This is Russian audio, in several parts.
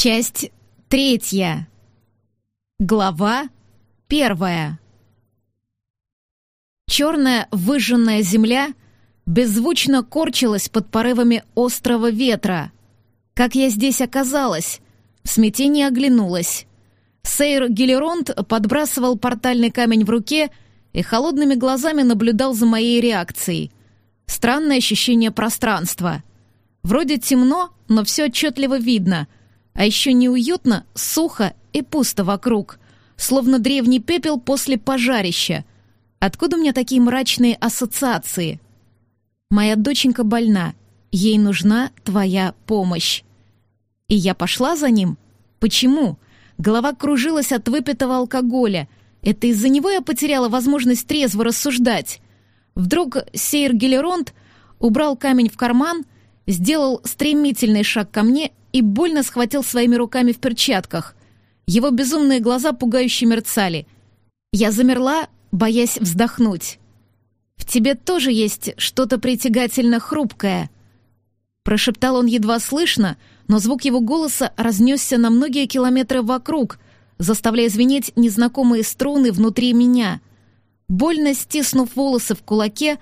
Часть третья. Глава первая. Черная выжженная земля беззвучно корчилась под порывами острого ветра. Как я здесь оказалась? В смятении оглянулась. Сейр Гелеронт подбрасывал портальный камень в руке и холодными глазами наблюдал за моей реакцией. Странное ощущение пространства. Вроде темно, но все отчетливо видно — а еще неуютно, сухо и пусто вокруг, словно древний пепел после пожарища. Откуда у меня такие мрачные ассоциации? Моя доченька больна, ей нужна твоя помощь. И я пошла за ним? Почему? Голова кружилась от выпитого алкоголя. Это из-за него я потеряла возможность трезво рассуждать. Вдруг Сейр Гелеронт убрал камень в карман, сделал стремительный шаг ко мне и больно схватил своими руками в перчатках. Его безумные глаза пугающе мерцали. Я замерла, боясь вздохнуть. «В тебе тоже есть что-то притягательно хрупкое», прошептал он едва слышно, но звук его голоса разнесся на многие километры вокруг, заставляя звенеть незнакомые струны внутри меня. Больно стиснув волосы в кулаке,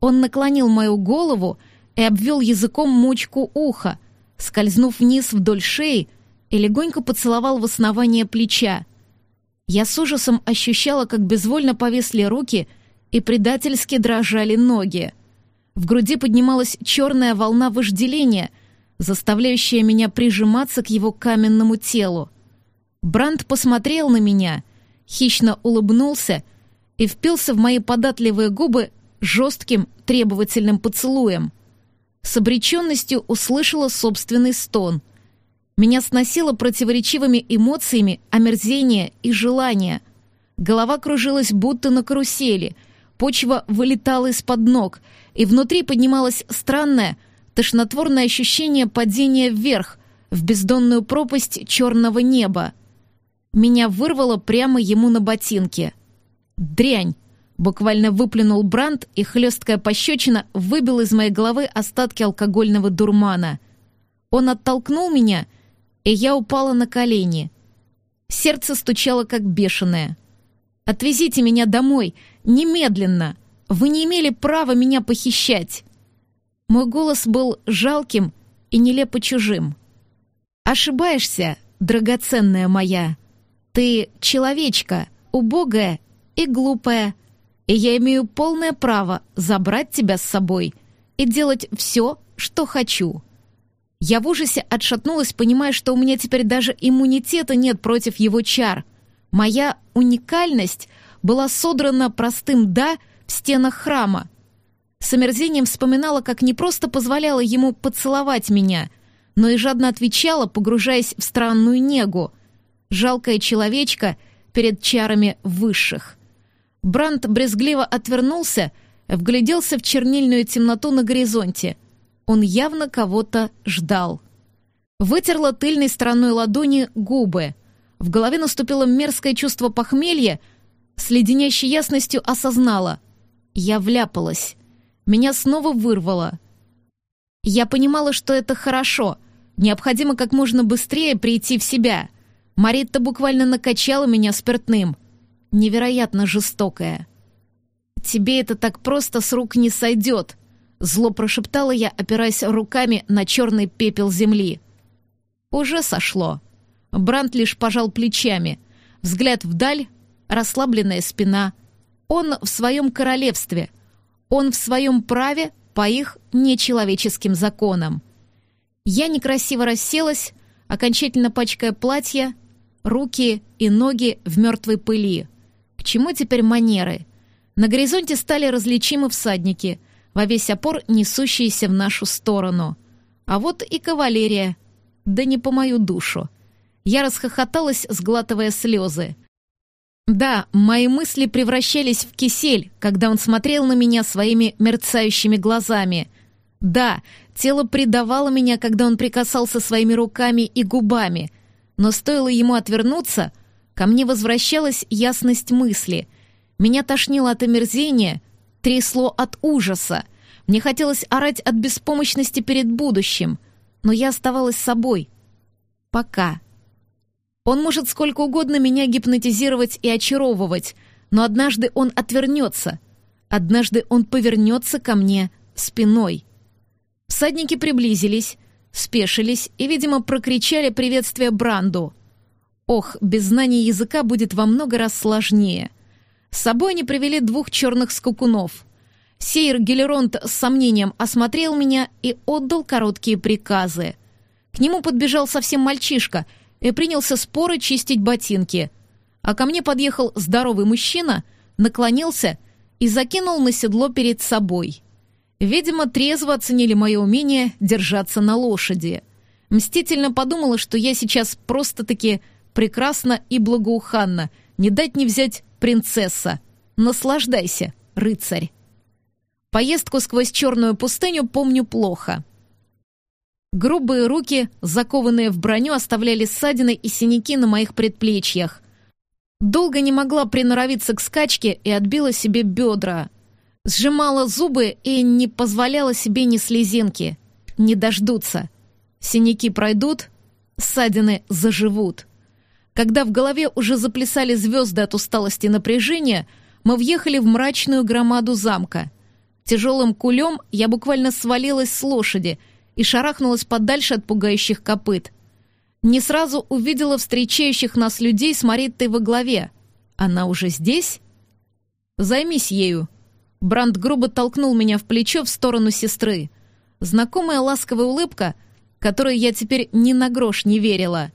он наклонил мою голову и обвел языком мочку уха, скользнув вниз вдоль шеи и легонько поцеловал в основание плеча. Я с ужасом ощущала, как безвольно повесли руки и предательски дрожали ноги. В груди поднималась черная волна вожделения, заставляющая меня прижиматься к его каменному телу. Бранд посмотрел на меня, хищно улыбнулся и впился в мои податливые губы жестким требовательным поцелуем — с обреченностью услышала собственный стон. Меня сносило противоречивыми эмоциями омерзения и желания. Голова кружилась будто на карусели, почва вылетала из-под ног, и внутри поднималось странное, тошнотворное ощущение падения вверх, в бездонную пропасть черного неба. Меня вырвало прямо ему на ботинке. Дрянь! Буквально выплюнул Бранд, и хлесткая пощечина выбил из моей головы остатки алкогольного дурмана. Он оттолкнул меня, и я упала на колени. Сердце стучало как бешеное. «Отвезите меня домой! Немедленно! Вы не имели права меня похищать!» Мой голос был жалким и нелепо чужим. «Ошибаешься, драгоценная моя. Ты человечка, убогая и глупая, и я имею полное право забрать тебя с собой и делать все, что хочу». Я в ужасе отшатнулась, понимая, что у меня теперь даже иммунитета нет против его чар. Моя уникальность была содрана простым «да» в стенах храма. С омерзением вспоминала, как не просто позволяла ему поцеловать меня, но и жадно отвечала, погружаясь в странную негу. Жалкая человечка перед чарами высших. Бранд брезгливо отвернулся, вгляделся в чернильную темноту на горизонте. Он явно кого-то ждал. Вытерла тыльной стороной ладони губы. В голове наступило мерзкое чувство похмелья, с леденящей ясностью осознала. Я вляпалась. Меня снова вырвало. Я понимала, что это хорошо. Необходимо как можно быстрее прийти в себя. Маритта буквально накачала меня спиртным — невероятно жестокая. «Тебе это так просто с рук не сойдет», — зло прошептала я, опираясь руками на черный пепел земли. «Уже сошло». Брант лишь пожал плечами. Взгляд вдаль, расслабленная спина. Он в своем королевстве. Он в своем праве по их нечеловеческим законам. Я некрасиво расселась, окончательно пачкая платье, руки и ноги в мертвой пыли. К чему теперь манеры? На горизонте стали различимы всадники, во весь опор несущиеся в нашу сторону. А вот и кавалерия. Да не по мою душу. Я расхохоталась, сглатывая слезы. Да, мои мысли превращались в кисель, когда он смотрел на меня своими мерцающими глазами. Да, тело предавало меня, когда он прикасался своими руками и губами. Но стоило ему отвернуться, Ко мне возвращалась ясность мысли. Меня тошнило от омерзения, трясло от ужаса. Мне хотелось орать от беспомощности перед будущим, но я оставалась собой. пока. Он может сколько угодно меня гипнотизировать и очаровывать, но однажды он отвернется. Однажды он повернется ко мне спиной. Всадники приблизились, спешились и, видимо, прокричали приветствие Бранду. Ох, без знания языка будет во много раз сложнее. С собой они привели двух черных скакунов. Сейр Гелеронт с сомнением осмотрел меня и отдал короткие приказы. К нему подбежал совсем мальчишка и принялся споры чистить ботинки. А ко мне подъехал здоровый мужчина, наклонился и закинул на седло перед собой. Видимо, трезво оценили мое умение держаться на лошади. Мстительно подумала, что я сейчас просто-таки прекрасна и благоуханна, не дать не взять принцесса. Наслаждайся, рыцарь. Поездку сквозь черную пустыню помню плохо. Грубые руки, закованные в броню, оставляли ссадины и синяки на моих предплечьях. Долго не могла приноровиться к скачке и отбила себе бедра. Сжимала зубы и не позволяла себе ни слезинки. Не дождутся. Синяки пройдут, ссадины заживут. Когда в голове уже заплясали звезды от усталости и напряжения, мы въехали в мрачную громаду замка. Тяжелым кулем я буквально свалилась с лошади и шарахнулась подальше от пугающих копыт. Не сразу увидела встречающих нас людей с Мариттой во главе. Она уже здесь? Займись ею, Бранд грубо толкнул меня в плечо в сторону сестры. Знакомая ласковая улыбка, которой я теперь ни на грош не верила.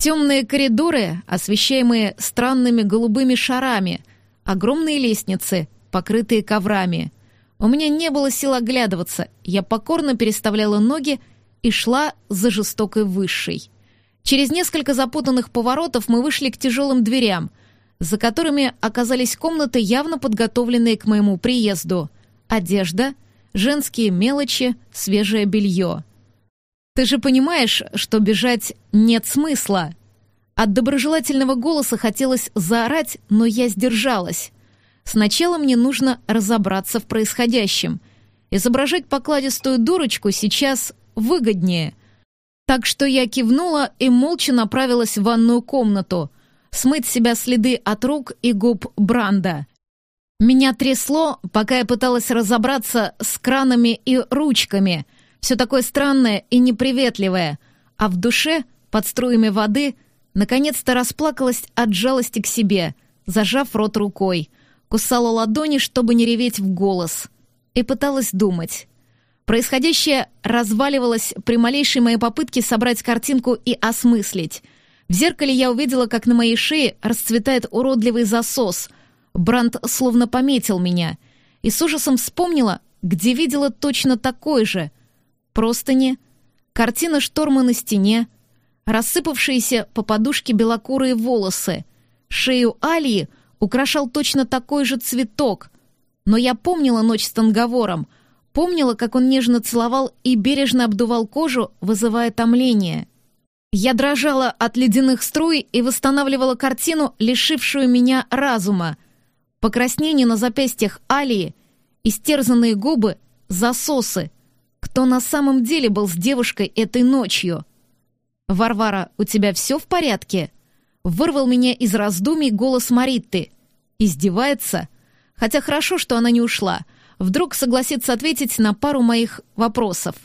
Темные коридоры, освещаемые странными голубыми шарами, огромные лестницы, покрытые коврами. У меня не было сил оглядываться, я покорно переставляла ноги и шла за жестокой высшей. Через несколько запутанных поворотов мы вышли к тяжелым дверям, за которыми оказались комнаты, явно подготовленные к моему приезду. Одежда, женские мелочи, свежее белье. «Ты же понимаешь, что бежать нет смысла?» От доброжелательного голоса хотелось заорать, но я сдержалась. Сначала мне нужно разобраться в происходящем. Изображать покладистую дурочку сейчас выгоднее. Так что я кивнула и молча направилась в ванную комнату — смыть себя следы от рук и губ Бранда. Меня трясло, пока я пыталась разобраться с кранами и ручками. Все такое странное и неприветливое. А в душе, под струями воды, наконец-то расплакалась от жалости к себе, зажав рот рукой. Кусала ладони, чтобы не реветь в голос. И пыталась думать. Происходящее разваливалось при малейшей моей попытке собрать картинку и осмыслить — в зеркале я увидела, как на моей шее расцветает уродливый засос. Бранд словно пометил меня. И с ужасом вспомнила, где видела точно такой же. Простыни, картина шторма на стене, рассыпавшиеся по подушке белокурые волосы. Шею Алии украшал точно такой же цветок. Но я помнила ночь с танговором, помнила, как он нежно целовал и бережно обдувал кожу, вызывая томление. Я дрожала от ледяных струй и восстанавливала картину, лишившую меня разума. Покраснение на запястьях Алии, истерзанные губы, засосы. Кто на самом деле был с девушкой этой ночью? «Варвара, у тебя все в порядке?» Вырвал меня из раздумий голос Маритты. Издевается? Хотя хорошо, что она не ушла. Вдруг согласится ответить на пару моих вопросов.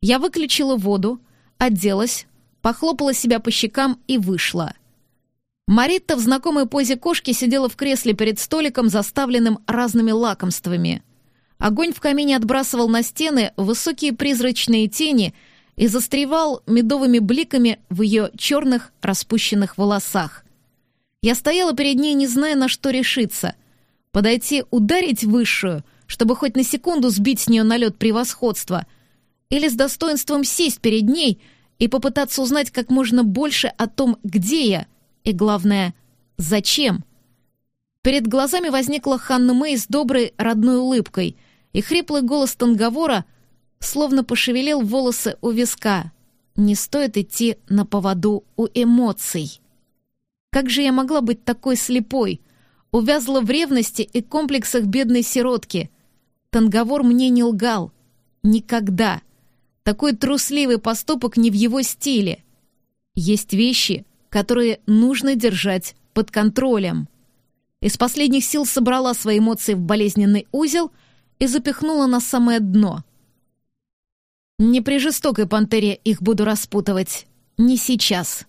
Я выключила воду, оделась, похлопала себя по щекам и вышла. Маритта в знакомой позе кошки сидела в кресле перед столиком, заставленным разными лакомствами. Огонь в камине отбрасывал на стены высокие призрачные тени и застревал медовыми бликами в ее черных распущенных волосах. Я стояла перед ней, не зная, на что решиться. Подойти ударить высшую, чтобы хоть на секунду сбить с нее налет превосходства, или с достоинством сесть перед ней — и попытаться узнать как можно больше о том, где я, и, главное, зачем. Перед глазами возникла Ханна Мэй с доброй родной улыбкой, и хриплый голос Танговора словно пошевелил волосы у виска. Не стоит идти на поводу у эмоций. Как же я могла быть такой слепой? Увязла в ревности и комплексах бедной сиротки. Танговор мне не лгал. Никогда. Такой трусливый поступок не в его стиле. Есть вещи, которые нужно держать под контролем. Из последних сил собрала свои эмоции в болезненный узел и запихнула на самое дно. Не при жестокой пантере их буду распутывать. Не сейчас.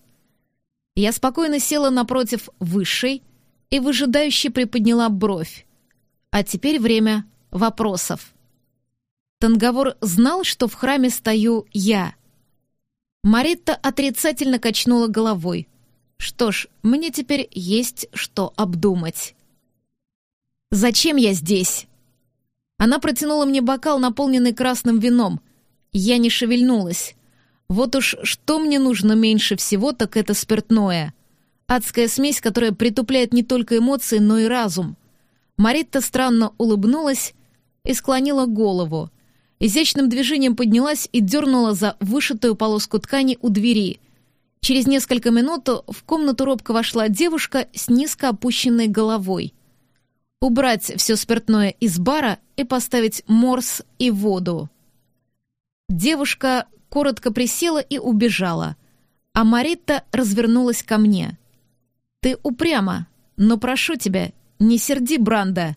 Я спокойно села напротив высшей и выжидающе приподняла бровь. А теперь время вопросов. Танговор знал, что в храме стою я. Маритта отрицательно качнула головой. Что ж, мне теперь есть что обдумать. «Зачем я здесь?» Она протянула мне бокал, наполненный красным вином. Я не шевельнулась. Вот уж что мне нужно меньше всего, так это спиртное. Адская смесь, которая притупляет не только эмоции, но и разум. Маритта странно улыбнулась и склонила голову. Изящным движением поднялась и дернула за вышитую полоску ткани у двери. Через несколько минут в комнату робко вошла девушка с низко опущенной головой. Убрать все спиртное из бара и поставить морс и воду. Девушка коротко присела и убежала, а Маритта развернулась ко мне. «Ты упряма, но прошу тебя, не серди Бранда.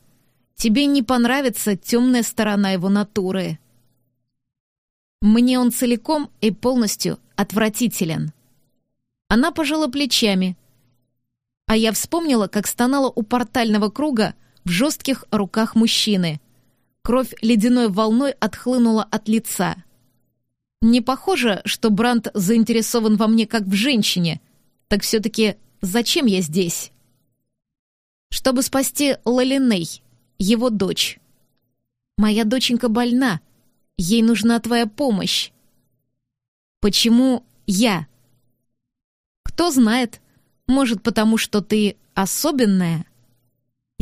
Тебе не понравится темная сторона его натуры». Мне он целиком и полностью отвратителен. Она пожала плечами, а я вспомнила, как стонала у портального круга в жестких руках мужчины. Кровь ледяной волной отхлынула от лица. Не похоже, что Бранд заинтересован во мне как в женщине. Так все-таки зачем я здесь? Чтобы спасти Лалиней, его дочь. Моя доченька больна — Ей нужна твоя помощь. Почему я? Кто знает, может, потому что ты особенная?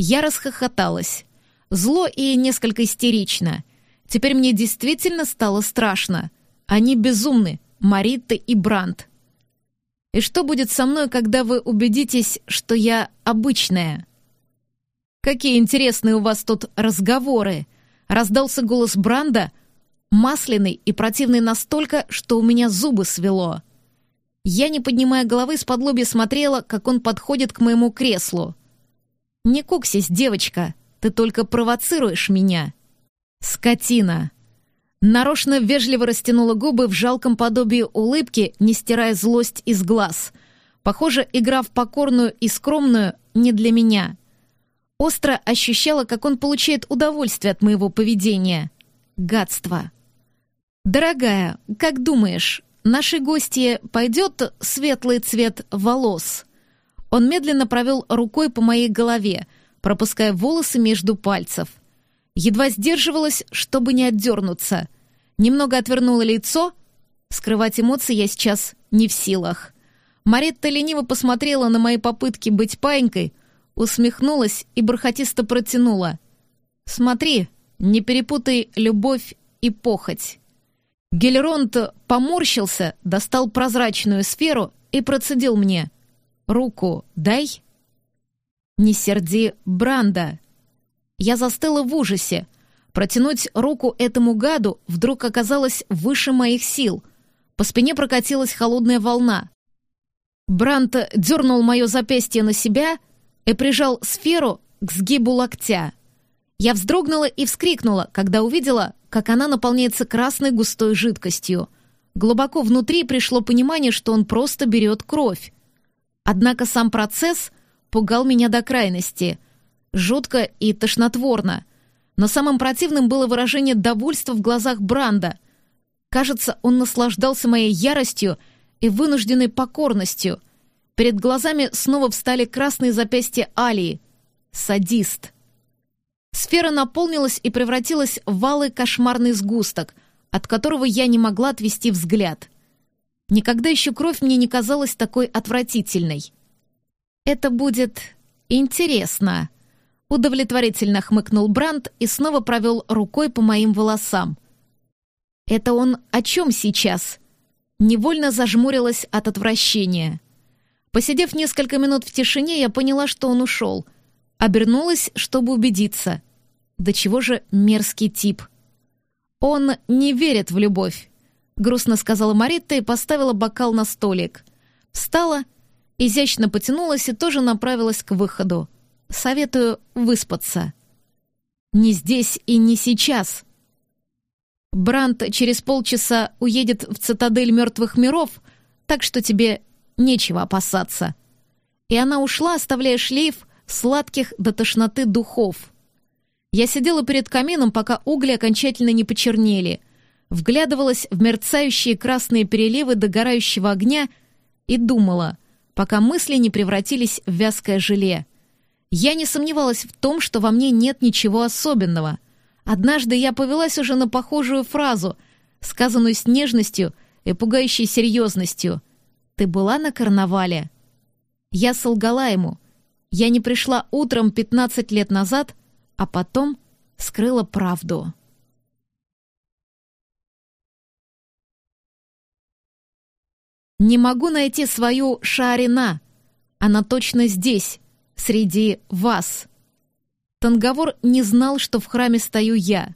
Я расхохоталась. Зло и несколько истерично. Теперь мне действительно стало страшно. Они безумны, Маритта и Бранд. И что будет со мной, когда вы убедитесь, что я обычная? Какие интересные у вас тут разговоры. Раздался голос Бранда, масляный и противный настолько, что у меня зубы свело. Я, не поднимая головы, с подлобья смотрела, как он подходит к моему креслу. «Не куксись, девочка, ты только провоцируешь меня». «Скотина!» Нарочно вежливо растянула губы в жалком подобии улыбки, не стирая злость из глаз. Похоже, игра в покорную и скромную не для меня. Остро ощущала, как он получает удовольствие от моего поведения. Гадство. «Дорогая, как думаешь, нашей гости пойдет светлый цвет волос?» Он медленно провел рукой по моей голове, пропуская волосы между пальцев. Едва сдерживалась, чтобы не отдернуться. Немного отвернула лицо. Скрывать эмоции я сейчас не в силах. Маретта лениво посмотрела на мои попытки быть паинькой, усмехнулась и бархатисто протянула. «Смотри, не перепутай любовь и похоть». Гелеронт поморщился, достал прозрачную сферу и процедил мне. «Руку дай». «Не серди Бранда». Я застыла в ужасе. Протянуть руку этому гаду вдруг оказалось выше моих сил. По спине прокатилась холодная волна. Бранд дернул мое запястье на себя и прижал сферу к сгибу локтя. Я вздрогнула и вскрикнула, когда увидела, как она наполняется красной густой жидкостью. Глубоко внутри пришло понимание, что он просто берет кровь. Однако сам процесс пугал меня до крайности. Жутко и тошнотворно. Но самым противным было выражение довольства в глазах Бранда. Кажется, он наслаждался моей яростью и вынужденной покорностью. Перед глазами снова встали красные запястья Алии. Садист. Сфера наполнилась и превратилась в валый кошмарный сгусток, от которого я не могла отвести взгляд. Никогда еще кровь мне не казалась такой отвратительной. «Это будет интересно», — удовлетворительно хмыкнул Бранд и снова провел рукой по моим волосам. «Это он о чем сейчас?» Невольно зажмурилась от отвращения. Посидев несколько минут в тишине, я поняла, что он ушел — Обернулась, чтобы убедиться. До чего же мерзкий тип. Он не верит в любовь, грустно сказала Маритта и поставила бокал на столик. Встала, изящно потянулась и тоже направилась к выходу. Советую выспаться. Не здесь и не сейчас. Брант через полчаса уедет в цитадель мертвых миров, так что тебе нечего опасаться. И она ушла, оставляя шлейф сладких до тошноты духов. Я сидела перед камином, пока угли окончательно не почернели, вглядывалась в мерцающие красные переливы догорающего огня и думала, пока мысли не превратились в вязкое желе. Я не сомневалась в том, что во мне нет ничего особенного. Однажды я повелась уже на похожую фразу, сказанную с нежностью и пугающей серьезностью. «Ты была на карнавале?» Я солгала ему. Я не пришла утром 15 лет назад, а потом скрыла правду. Не могу найти свою Шарина. Она точно здесь, среди вас. Танговор не знал, что в храме стою я.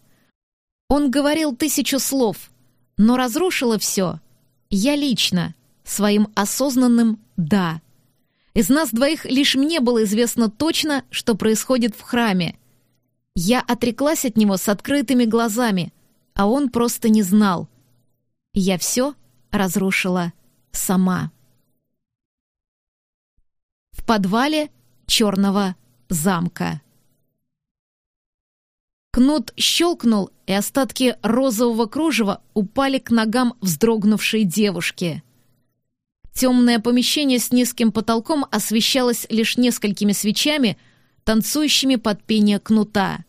Он говорил тысячу слов, но разрушила все. Я лично, своим осознанным «да». Из нас двоих лишь мне было известно точно, что происходит в храме. Я отреклась от него с открытыми глазами, а он просто не знал. Я все разрушила сама. В подвале черного замка. Кнут щелкнул, и остатки розового кружева упали к ногам вздрогнувшей девушки. Темное помещение с низким потолком освещалось лишь несколькими свечами, танцующими под пение кнута.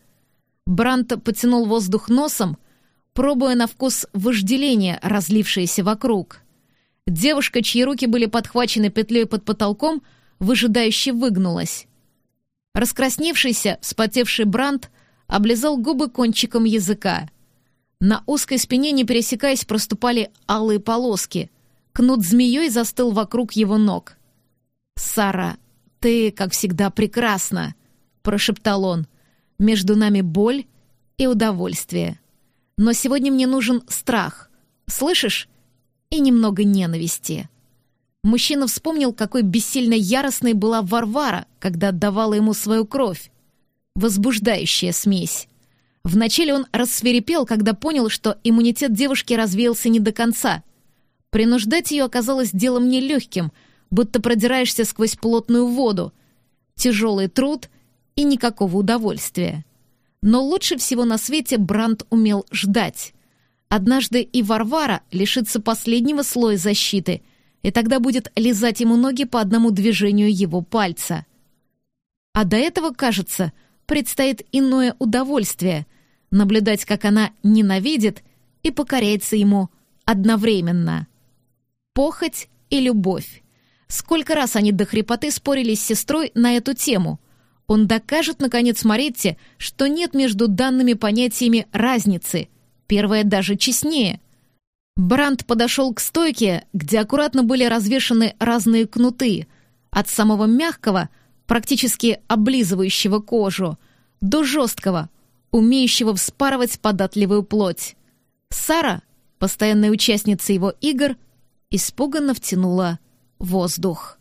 Брант потянул воздух носом, пробуя на вкус вожделения, разлившееся вокруг. Девушка, чьи руки были подхвачены петлей под потолком, выжидающе выгнулась. Раскрасневшийся, вспотевший Брант облизал губы кончиком языка. На узкой спине, не пересекаясь, проступали алые полоски. Кнут змеей застыл вокруг его ног. «Сара, ты, как всегда, прекрасна!» — прошептал он. «Между нами боль и удовольствие. Но сегодня мне нужен страх. Слышишь? И немного ненависти». Мужчина вспомнил, какой бессильно яростной была Варвара, когда отдавала ему свою кровь. Возбуждающая смесь. Вначале он рассверепел, когда понял, что иммунитет девушки развеялся не до конца — Принуждать ее оказалось делом нелегким, будто продираешься сквозь плотную воду. Тяжелый труд и никакого удовольствия. Но лучше всего на свете Бранд умел ждать. Однажды и Варвара лишится последнего слоя защиты, и тогда будет лизать ему ноги по одному движению его пальца. А до этого, кажется, предстоит иное удовольствие — наблюдать, как она ненавидит и покоряется ему одновременно похоть и любовь. Сколько раз они до хрипоты спорили с сестрой на эту тему. Он докажет, наконец, Маритте, что нет между данными понятиями разницы. Первое даже честнее. Бранд подошел к стойке, где аккуратно были развешаны разные кнуты, от самого мягкого, практически облизывающего кожу, до жесткого, умеющего вспарывать податливую плоть. Сара, постоянная участница его игр, испуганно втянула воздух.